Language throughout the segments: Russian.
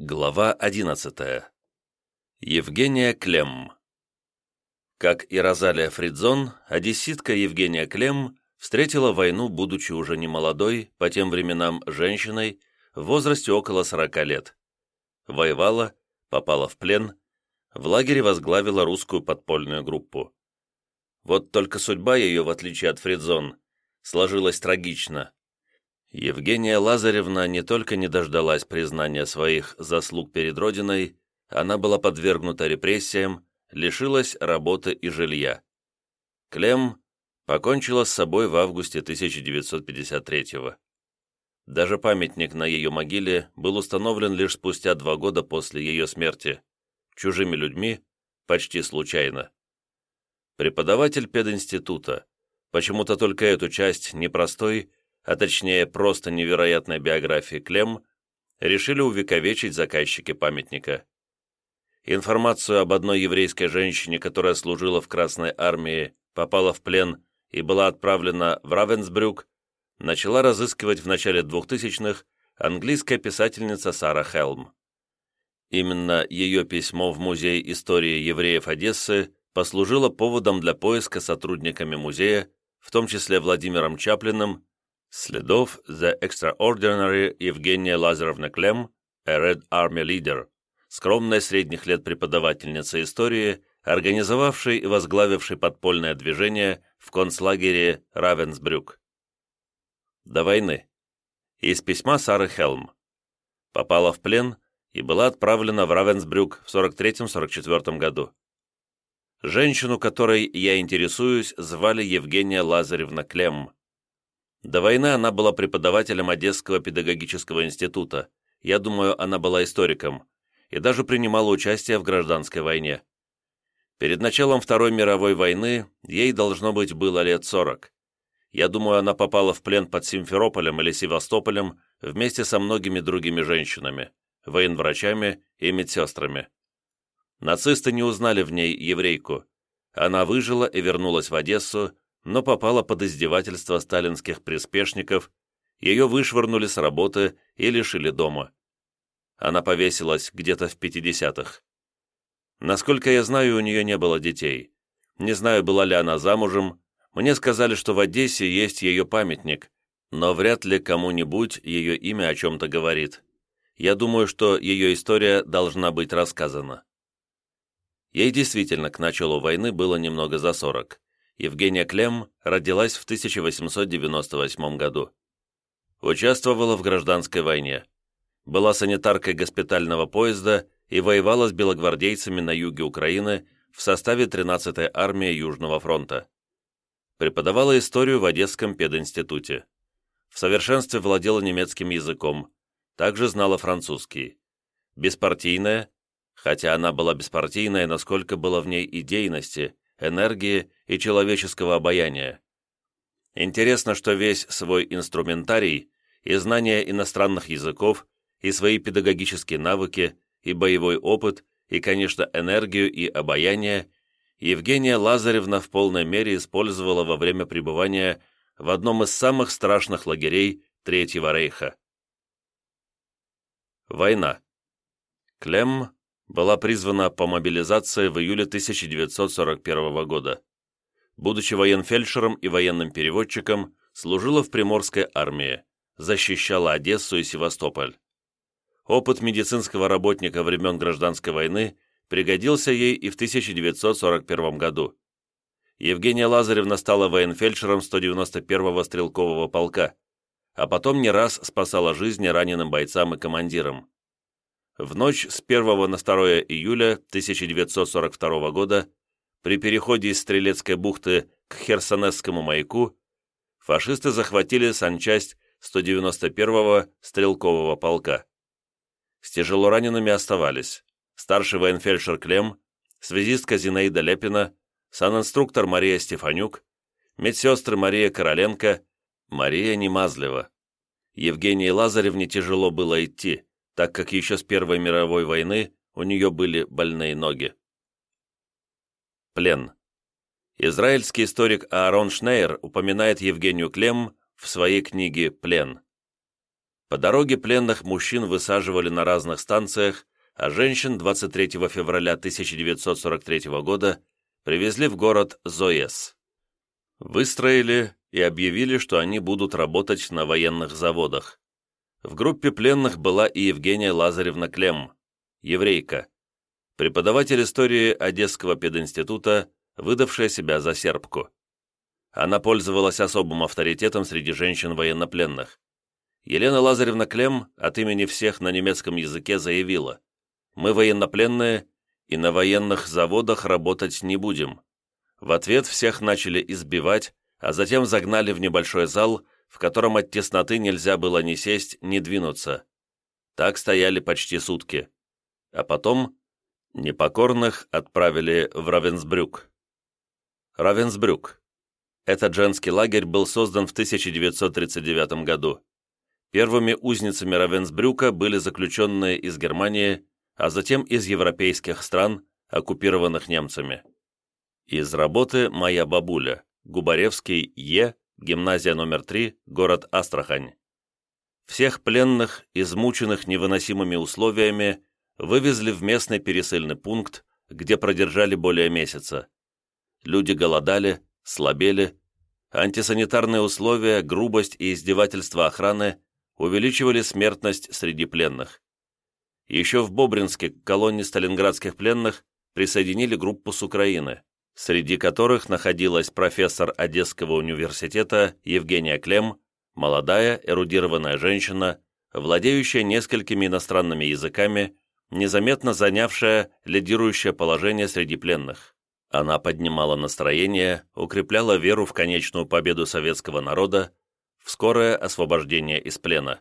Глава 11. Евгения Клем. Как и Розалия Фридзон, одесситка Евгения Клем встретила войну, будучи уже не молодой, по тем временам женщиной, в возрасте около 40 лет. Воевала, попала в плен, в лагере возглавила русскую подпольную группу. Вот только судьба ее, в отличие от Фридзон, сложилась трагично. Евгения Лазаревна не только не дождалась признания своих заслуг перед Родиной, она была подвергнута репрессиям, лишилась работы и жилья. Клем покончила с собой в августе 1953 -го. Даже памятник на ее могиле был установлен лишь спустя два года после ее смерти, чужими людьми, почти случайно. Преподаватель пединститута, почему-то только эту часть непростой, а точнее просто невероятной биографии Клем, решили увековечить заказчики памятника. Информацию об одной еврейской женщине, которая служила в Красной армии, попала в плен и была отправлена в Равенсбрюк, начала разыскивать в начале 2000-х английская писательница Сара Хелм. Именно ее письмо в Музей истории евреев Одессы послужило поводом для поиска сотрудниками музея, в том числе Владимиром Чаплиным, Следов The Extraordinary Евгения Лазаревна Клем, a Red Army Leader, скромная средних лет преподавательница истории, организовавшей и возглавившей подпольное движение в концлагере Равенсбрюк. До войны. Из письма Сары Хелм. Попала в плен и была отправлена в Равенсбрюк в 43-44 году. Женщину, которой я интересуюсь, звали Евгения Лазаревна Клем. До войны она была преподавателем Одесского педагогического института. Я думаю, она была историком. И даже принимала участие в гражданской войне. Перед началом Второй мировой войны ей, должно быть, было лет 40. Я думаю, она попала в плен под Симферополем или Севастополем вместе со многими другими женщинами, военврачами и медсестрами. Нацисты не узнали в ней еврейку. Она выжила и вернулась в Одессу, но попала под издевательство сталинских приспешников, ее вышвырнули с работы и лишили дома. Она повесилась где-то в 50-х. Насколько я знаю, у нее не было детей. Не знаю, была ли она замужем. Мне сказали, что в Одессе есть ее памятник, но вряд ли кому-нибудь ее имя о чем-то говорит. Я думаю, что ее история должна быть рассказана. Ей действительно к началу войны было немного за 40. Евгения Клем родилась в 1898 году. Участвовала в гражданской войне. Была санитаркой госпитального поезда и воевала с белогвардейцами на юге Украины в составе 13-й армии Южного фронта. Преподавала историю в Одесском пединституте. В совершенстве владела немецким языком, также знала французский. Беспартийная, хотя она была беспартийная, насколько было в ней идейности, энергии и человеческого обаяния. Интересно, что весь свой инструментарий и знания иностранных языков, и свои педагогические навыки, и боевой опыт, и, конечно, энергию и обаяние Евгения Лазаревна в полной мере использовала во время пребывания в одном из самых страшных лагерей Третьего Рейха. Война. Клем была призвана по мобилизации в июле 1941 года. Будучи военфельдшером и военным переводчиком, служила в Приморской армии, защищала Одессу и Севастополь. Опыт медицинского работника времен Гражданской войны пригодился ей и в 1941 году. Евгения Лазаревна стала военфельдшером 191-го стрелкового полка, а потом не раз спасала жизни раненым бойцам и командирам. В ночь с 1 на 2 июля 1942 года при переходе из Стрелецкой бухты к Херсонесскому маяку фашисты захватили санчасть 191-го стрелкового полка. С тяжелоранеными оставались старший военфельдшер Клем, связистка Зинаида Лепина, санинструктор Мария Стефанюк, медсестры Мария Короленко, Мария Немазлева. Евгении Лазаревне тяжело было идти, так как еще с Первой мировой войны у нее были больные ноги. Плен. Израильский историк Аарон Шнейер упоминает Евгению Клем в своей книге «Плен». По дороге пленных мужчин высаживали на разных станциях, а женщин 23 февраля 1943 года привезли в город Зоес. Выстроили и объявили, что они будут работать на военных заводах. В группе пленных была и Евгения Лазаревна Клем, еврейка, преподаватель истории Одесского пединститута, выдавшая себя за сербку. Она пользовалась особым авторитетом среди женщин военнопленных. Елена Лазаревна Клем от имени всех на немецком языке заявила, «Мы военнопленные и на военных заводах работать не будем». В ответ всех начали избивать, а затем загнали в небольшой зал, в котором от тесноты нельзя было ни сесть, ни двинуться. Так стояли почти сутки. А потом непокорных отправили в Равенсбрюк. Равенсбрюк. Этот женский лагерь был создан в 1939 году. Первыми узницами Равенсбрюка были заключенные из Германии, а затем из европейских стран, оккупированных немцами. Из работы «Моя бабуля», Губаревский Е, гимназия номер 3, город Астрахань. Всех пленных, измученных невыносимыми условиями, вывезли в местный пересыльный пункт, где продержали более месяца. Люди голодали, слабели, антисанитарные условия, грубость и издевательства охраны увеличивали смертность среди пленных. Еще в Бобринске к колонне сталинградских пленных присоединили группу с Украины среди которых находилась профессор Одесского университета Евгения Клем, молодая, эрудированная женщина, владеющая несколькими иностранными языками, незаметно занявшая лидирующее положение среди пленных. Она поднимала настроение, укрепляла веру в конечную победу советского народа, в скорое освобождение из плена.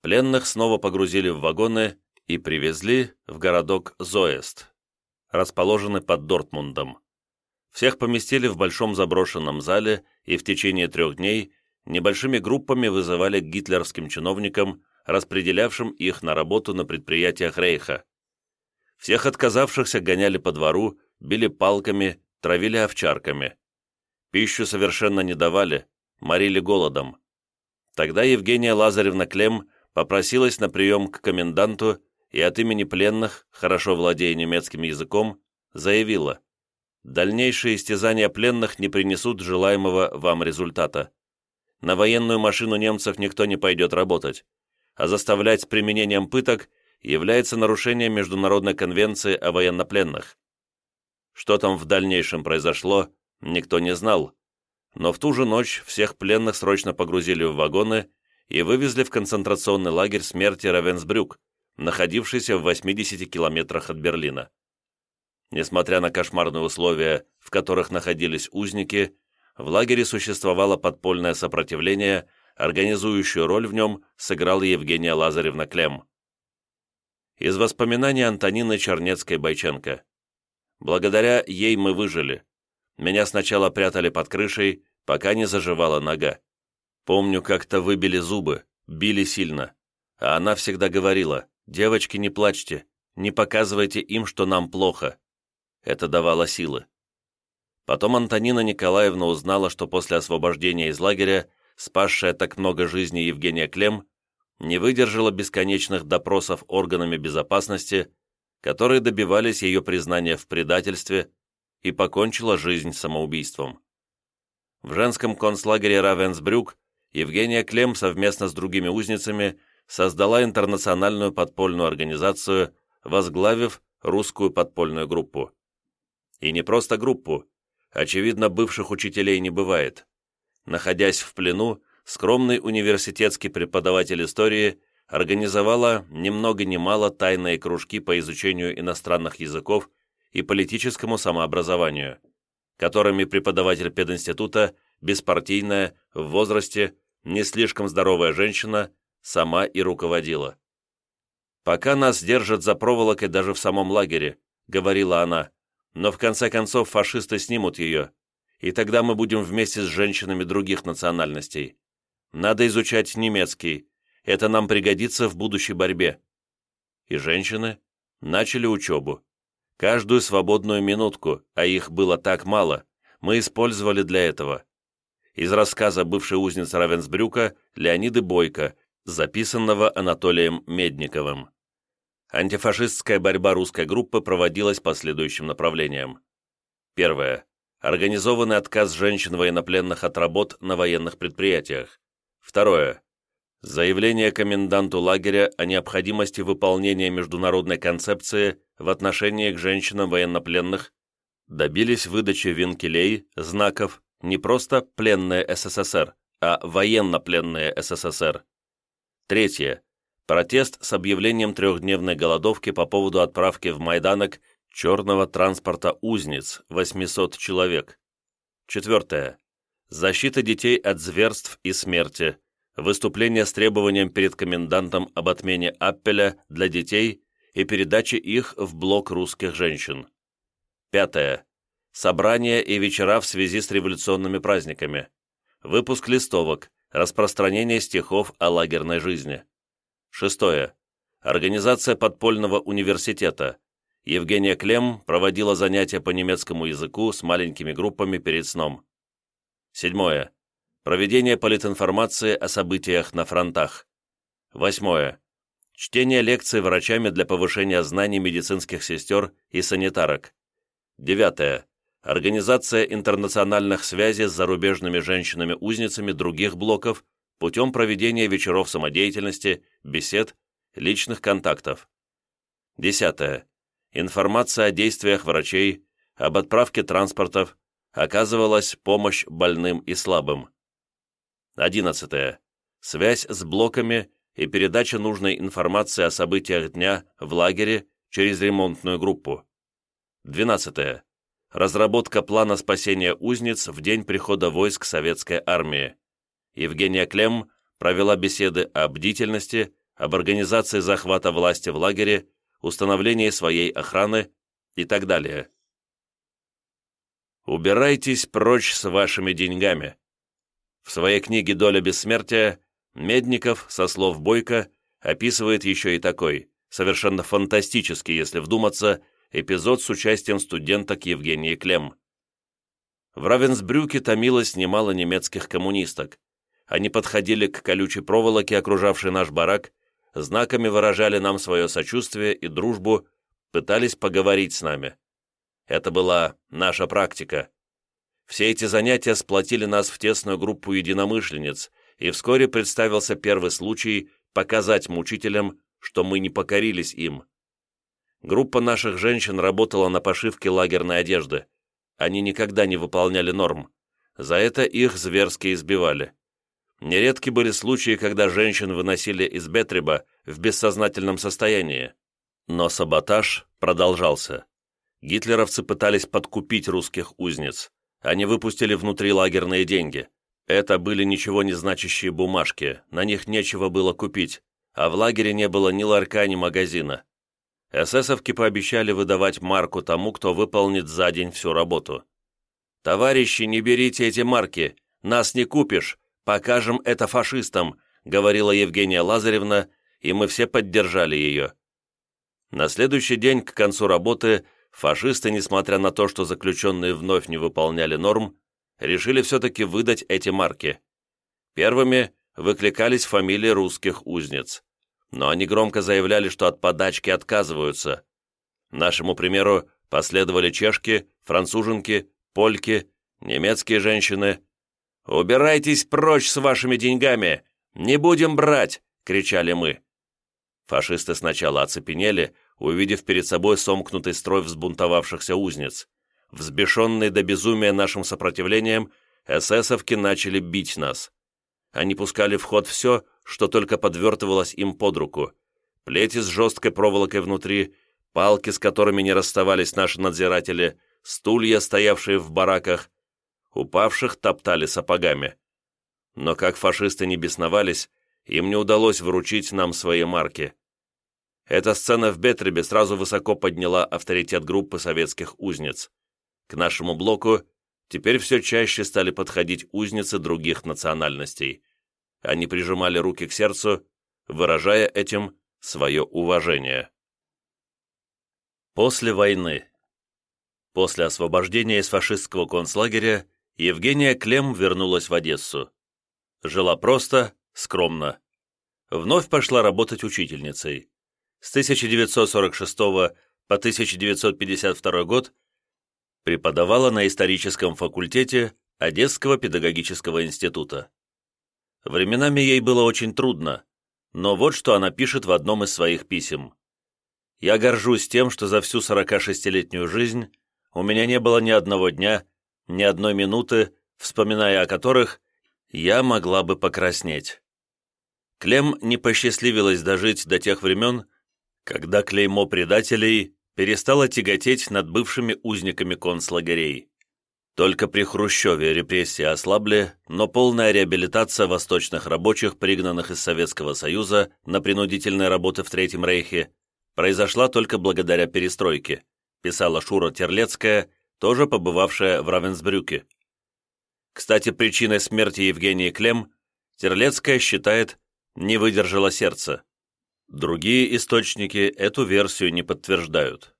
Пленных снова погрузили в вагоны и привезли в городок Зоест, расположены под Дортмундом. Всех поместили в большом заброшенном зале и в течение трех дней небольшими группами вызывали к гитлеровским чиновникам, распределявшим их на работу на предприятиях Рейха. Всех отказавшихся гоняли по двору, били палками, травили овчарками. Пищу совершенно не давали, морили голодом. Тогда Евгения Лазаревна Клем попросилась на прием к коменданту и от имени пленных, хорошо владея немецким языком, заявила «Дальнейшие истязания пленных не принесут желаемого вам результата. На военную машину немцев никто не пойдет работать, а заставлять с применением пыток является нарушением Международной конвенции о военнопленных. Что там в дальнейшем произошло, никто не знал, но в ту же ночь всех пленных срочно погрузили в вагоны и вывезли в концентрационный лагерь смерти Равенсбрюк, находившийся в 80 километрах от Берлина. Несмотря на кошмарные условия, в которых находились узники, в лагере существовало подпольное сопротивление, организующую роль в нем сыграла Евгения Лазаревна Клем. Из воспоминаний Антонины Чернецкой-Бойченко. «Благодаря ей мы выжили. Меня сначала прятали под крышей, пока не заживала нога. Помню, как-то выбили зубы, били сильно. А она всегда говорила, девочки, не плачьте, не показывайте им, что нам плохо. Это давало силы. Потом Антонина Николаевна узнала, что после освобождения из лагеря, спасшая так много жизней Евгения Клем, не выдержала бесконечных допросов органами безопасности, которые добивались ее признания в предательстве и покончила жизнь самоубийством. В женском концлагере Равенсбрюк Евгения Клем совместно с другими узницами создала интернациональную подпольную организацию, возглавив русскую подпольную группу. И не просто группу. Очевидно, бывших учителей не бывает. Находясь в плену, скромный университетский преподаватель истории организовала ни много мало тайные кружки по изучению иностранных языков и политическому самообразованию, которыми преподаватель пединститута, беспартийная, в возрасте, не слишком здоровая женщина, сама и руководила. «Пока нас держат за проволокой даже в самом лагере», — говорила она, «но в конце концов фашисты снимут ее, и тогда мы будем вместе с женщинами других национальностей. Надо изучать немецкий, это нам пригодится в будущей борьбе». И женщины начали учебу. Каждую свободную минутку, а их было так мало, мы использовали для этого. Из рассказа бывшей узницы Равенсбрюка Леониды Бойко, записанного Анатолием Медниковым. Антифашистская борьба русской группы проводилась по следующим направлениям. Первое. Организованный отказ женщин-военнопленных от работ на военных предприятиях. Второе. Заявление коменданту лагеря о необходимости выполнения международной концепции в отношении к женщинам военнопленных добились выдачи венкелей, знаков, не просто «пленные СССР», а «военно-пленные СССР». Третье. Протест с объявлением трехдневной голодовки по поводу отправки в Майданок черного транспорта «Узниц» 800 человек. Четвертое. Защита детей от зверств и смерти выступление с требованием перед комендантом об отмене аппеля для детей и передаче их в блок русских женщин. Пятое. Собрания и вечера в связи с революционными праздниками. Выпуск листовок, распространение стихов о лагерной жизни. Шестое. Организация подпольного университета. Евгения Клем проводила занятия по немецкому языку с маленькими группами перед сном. Седьмое Проведение политинформации о событиях на фронтах. Восьмое. Чтение лекций врачами для повышения знаний медицинских сестер и санитарок. Девятое. Организация интернациональных связей с зарубежными женщинами-узницами других блоков путем проведения вечеров самодеятельности, бесед, личных контактов. Десятое. Информация о действиях врачей, об отправке транспортов, оказывалась помощь больным и слабым. 11. Связь с блоками и передача нужной информации о событиях дня в лагере через ремонтную группу. 12. Разработка плана спасения узниц в день прихода войск советской армии. Евгения Клем провела беседы о бдительности, об организации захвата власти в лагере, установлении своей охраны и так далее. «Убирайтесь прочь с вашими деньгами», в своей книге «Доля бессмертия» Медников, со слов Бойко, описывает еще и такой, совершенно фантастический, если вдуматься, эпизод с участием студенток Евгении Клем. В Равенсбрюке томилось немало немецких коммунисток. Они подходили к колючей проволоке, окружавшей наш барак, знаками выражали нам свое сочувствие и дружбу, пытались поговорить с нами. Это была наша практика. Все эти занятия сплотили нас в тесную группу единомышленниц, и вскоре представился первый случай показать мучителям, что мы не покорились им. Группа наших женщин работала на пошивке лагерной одежды. Они никогда не выполняли норм. За это их зверски избивали. Нередки были случаи, когда женщин выносили из Бетриба в бессознательном состоянии. Но саботаж продолжался. Гитлеровцы пытались подкупить русских узниц. Они выпустили внутрилагерные деньги. Это были ничего не значащие бумажки, на них нечего было купить, а в лагере не было ни ларька, ни магазина. Эсэсовки пообещали выдавать марку тому, кто выполнит за день всю работу. «Товарищи, не берите эти марки, нас не купишь, покажем это фашистам», говорила Евгения Лазаревна, и мы все поддержали ее. На следующий день, к концу работы, фашисты, несмотря на то, что заключенные вновь не выполняли норм, решили все-таки выдать эти марки. Первыми выкликались фамилии русских узниц, но они громко заявляли, что от подачки отказываются. Нашему примеру последовали чешки, француженки, польки, немецкие женщины. «Убирайтесь прочь с вашими деньгами! Не будем брать!» — кричали мы. Фашисты сначала оцепенели, увидев перед собой сомкнутый строй взбунтовавшихся узниц. Взбешенные до безумия нашим сопротивлением, эсэсовки начали бить нас. Они пускали в ход все, что только подвертывалось им под руку. Плети с жесткой проволокой внутри, палки, с которыми не расставались наши надзиратели, стулья, стоявшие в бараках. Упавших топтали сапогами. Но как фашисты не бесновались, им не удалось вручить нам свои марки. Эта сцена в Бетребе сразу высоко подняла авторитет группы советских узниц. К нашему блоку теперь все чаще стали подходить узницы других национальностей. Они прижимали руки к сердцу, выражая этим свое уважение. После войны. После освобождения из фашистского концлагеря Евгения Клем вернулась в Одессу. Жила просто, скромно. вновь пошла работать учительницей. С 1946 по 1952 год преподавала на историческом факультете Одесского педагогического института. Временами ей было очень трудно, но вот что она пишет в одном из своих писем. «Я горжусь тем, что за всю 46-летнюю жизнь у меня не было ни одного дня, ни одной минуты, вспоминая о которых я могла бы покраснеть». Клем не посчастливилось дожить до тех времен, когда клеймо предателей перестало тяготеть над бывшими узниками концлагерей. Только при Хрущеве репрессии ослабли, но полная реабилитация восточных рабочих, пригнанных из Советского Союза на принудительные работы в Третьем Рейхе, произошла только благодаря перестройке, писала Шура Терлецкая, тоже побывавшая в Равенсбрюке. Кстати, причиной смерти Евгении Клем Терлецкая считает «не выдержало сердце». Другие источники эту версию не подтверждают.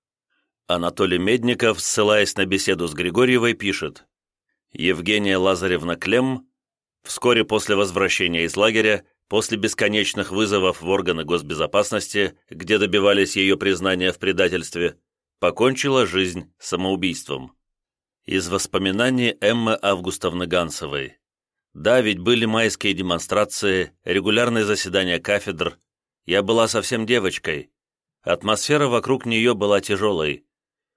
Анатолий Медников, ссылаясь на беседу с Григорьевой, пишет «Евгения Лазаревна Клем вскоре после возвращения из лагеря, после бесконечных вызовов в органы госбезопасности, где добивались ее признания в предательстве, покончила жизнь самоубийством». Из воспоминаний Эммы Августовны Гансовой. Да, ведь были майские демонстрации, регулярные заседания кафедр, я была совсем девочкой. Атмосфера вокруг нее была тяжелой.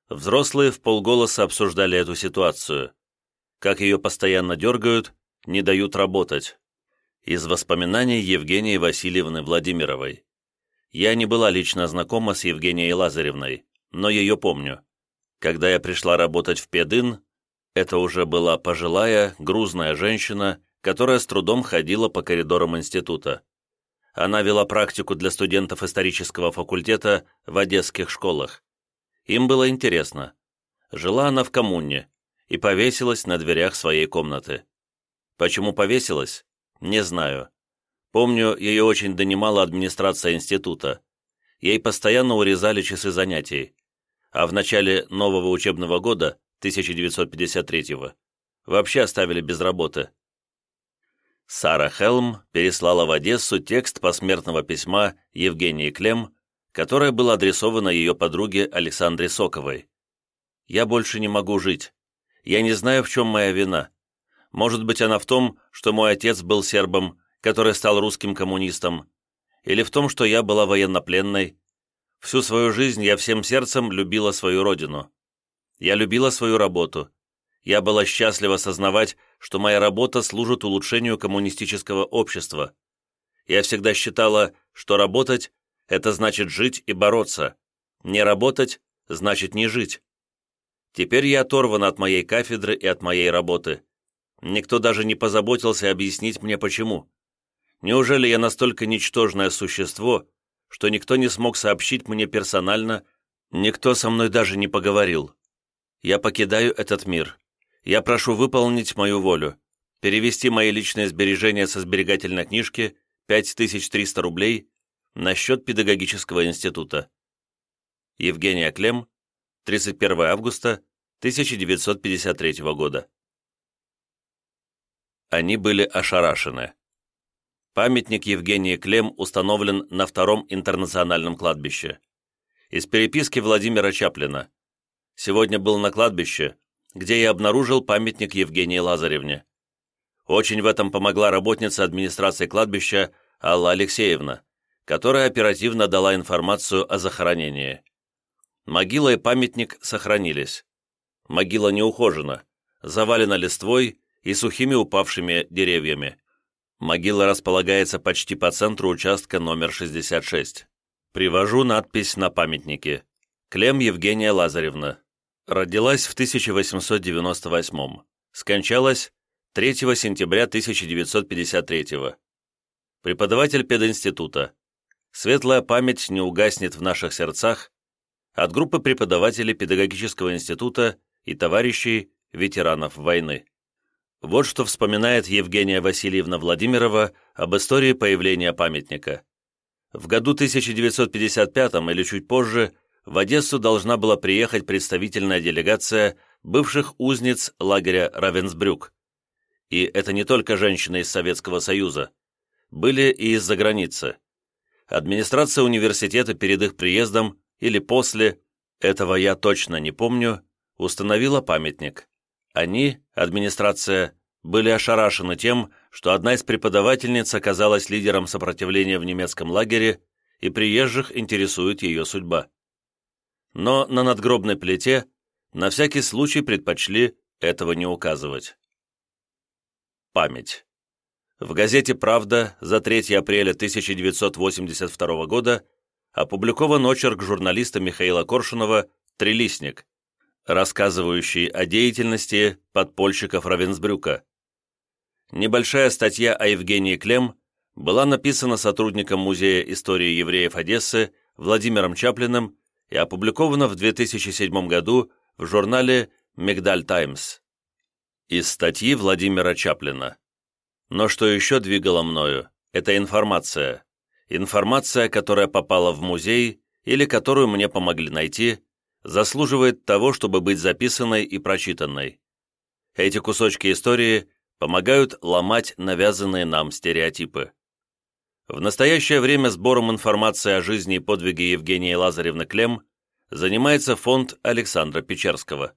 Взрослые в полголоса обсуждали эту ситуацию. Как ее постоянно дергают, не дают работать. Из воспоминаний Евгении Васильевны Владимировой. Я не была лично знакома с Евгенией Лазаревной, но ее помню. Когда я пришла работать в Педын, это уже была пожилая, грузная женщина, которая с трудом ходила по коридорам института. Она вела практику для студентов исторического факультета в одесских школах. Им было интересно. Жила она в коммуне и повесилась на дверях своей комнаты. Почему повесилась? Не знаю. Помню, ее очень донимала администрация института. Ей постоянно урезали часы занятий. А в начале нового учебного года, 1953-го, вообще оставили без работы. Сара Хелм переслала в Одессу текст посмертного письма Евгении Клем, которое было адресовано ее подруге Александре Соковой. «Я больше не могу жить. Я не знаю, в чем моя вина. Может быть, она в том, что мой отец был сербом, который стал русским коммунистом, или в том, что я была военнопленной. Всю свою жизнь я всем сердцем любила свою родину. Я любила свою работу, я была счастлива сознавать, что моя работа служит улучшению коммунистического общества. Я всегда считала, что работать – это значит жить и бороться. Не работать – значит не жить. Теперь я оторвана от моей кафедры и от моей работы. Никто даже не позаботился объяснить мне, почему. Неужели я настолько ничтожное существо, что никто не смог сообщить мне персонально, никто со мной даже не поговорил? Я покидаю этот мир. Я прошу выполнить мою волю, перевести мои личные сбережения со сберегательной книжки 5300 рублей на счет педагогического института. Евгения Клем, 31 августа 1953 года. Они были ошарашены. Памятник Евгении Клем установлен на Втором интернациональном кладбище. Из переписки Владимира Чаплина. Сегодня был на кладбище, где я обнаружил памятник Евгении Лазаревне. Очень в этом помогла работница администрации кладбища Алла Алексеевна, которая оперативно дала информацию о захоронении. Могила и памятник сохранились. Могила не ухожена, завалена листвой и сухими упавшими деревьями. Могила располагается почти по центру участка номер 66. Привожу надпись на памятнике. Клем Евгения Лазаревна, Родилась в 1898 скончалась 3 сентября 1953 Преподаватель пединститута. Светлая память не угаснет в наших сердцах от группы преподавателей педагогического института и товарищей ветеранов войны. Вот что вспоминает Евгения Васильевна Владимирова об истории появления памятника. В году 1955 или чуть позже в Одессу должна была приехать представительная делегация бывших узниц лагеря Равенсбрюк. И это не только женщины из Советского Союза. Были и из-за границы. администрация университета перед их приездом или после, этого я точно не помню, установила памятник. Они, администрация, были ошарашены тем, что одна из преподавательниц оказалась лидером сопротивления в немецком лагере, и приезжих интересует ее судьба. Но на надгробной плите на всякий случай предпочли этого не указывать. Память. В газете «Правда» за 3 апреля 1982 года опубликован очерк журналиста Михаила Коршунова «Трилистник», рассказывающий о деятельности подпольщиков Равенсбрюка. Небольшая статья о Евгении Клем была написана сотрудником Музея истории евреев Одессы Владимиром Чаплиным и опубликована в 2007 году в журнале «Мигдаль Таймс». Из статьи Владимира Чаплина. Но что еще двигало мною, это информация. Информация, которая попала в музей или которую мне помогли найти, заслуживает того, чтобы быть записанной и прочитанной. Эти кусочки истории помогают ломать навязанные нам стереотипы. В настоящее время сбором информации о жизни и подвиге Евгении Лазаревны Клем занимается фонд Александра Печерского.